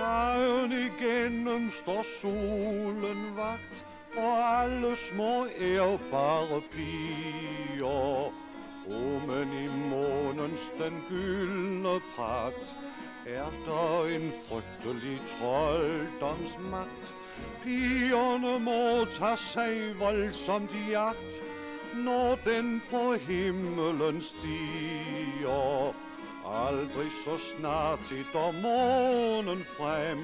Dagen igennem står solen vagt Og alle små ærbare piger. O, men i månens den gyldne pragt Er der en frygtelig trolddomsmagt Pigerne må tage sig voldsomt i jagt Når den på himmelen stiger. Aldrig så snart i månen frem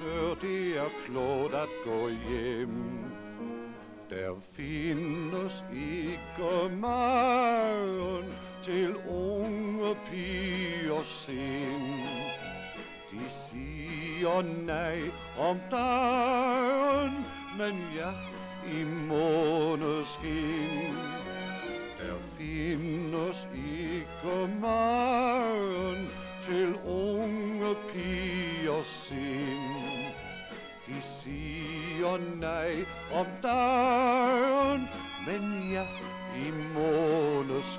Før det er klogt at gå hjem. Der findes ikke magen Til unge piger sind. De siger nej om dagen Men ja i måneskin De siger nej om dagen, men ja i måneskin.